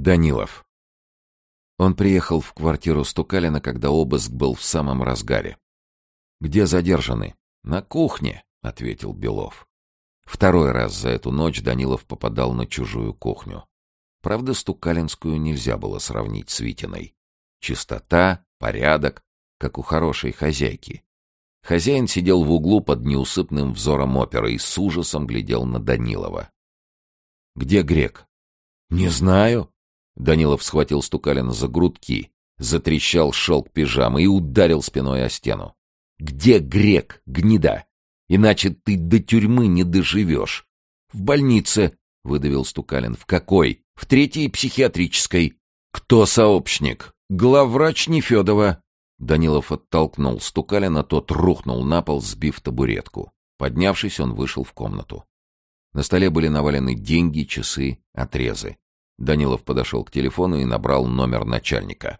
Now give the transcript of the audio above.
Данилов. Он приехал в квартиру Стукалина, когда обыск был в самом разгаре. «Где задержаны?» «На кухне», — ответил Белов. Второй раз за эту ночь Данилов попадал на чужую кухню. Правда, Стукалинскую нельзя было сравнить с Витиной. Чистота, порядок, как у хорошей хозяйки. Хозяин сидел в углу под неусыпным взором оперы и с ужасом глядел на Данилова. «Где грек?» «Не знаю». Данилов схватил Стукалина за грудки, затрещал шелк пижамы и ударил спиной о стену. «Где грек, гнида? Иначе ты до тюрьмы не доживешь». «В больнице», — выдавил Стукалин. «В какой?» «В третьей психиатрической». «Кто сообщник?» «Главврач Нефедова». Данилов оттолкнул Стукалина, тот рухнул на пол, сбив табуретку. Поднявшись, он вышел в комнату. На столе были навалены деньги, часы, отрезы. Данилов подошел к телефону и набрал номер начальника.